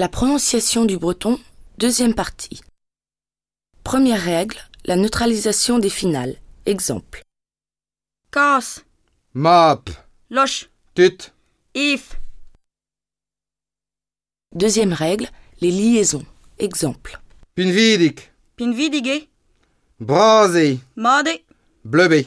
La prononciation du breton, deuxième partie. Première règle, la neutralisation des finales. Exemple. Kaas, map, Loch, Tut, If, Deuxième règle, les liaisons. Exemple. Pinvidik, Pinvidige, Brase, Made, Blubbe.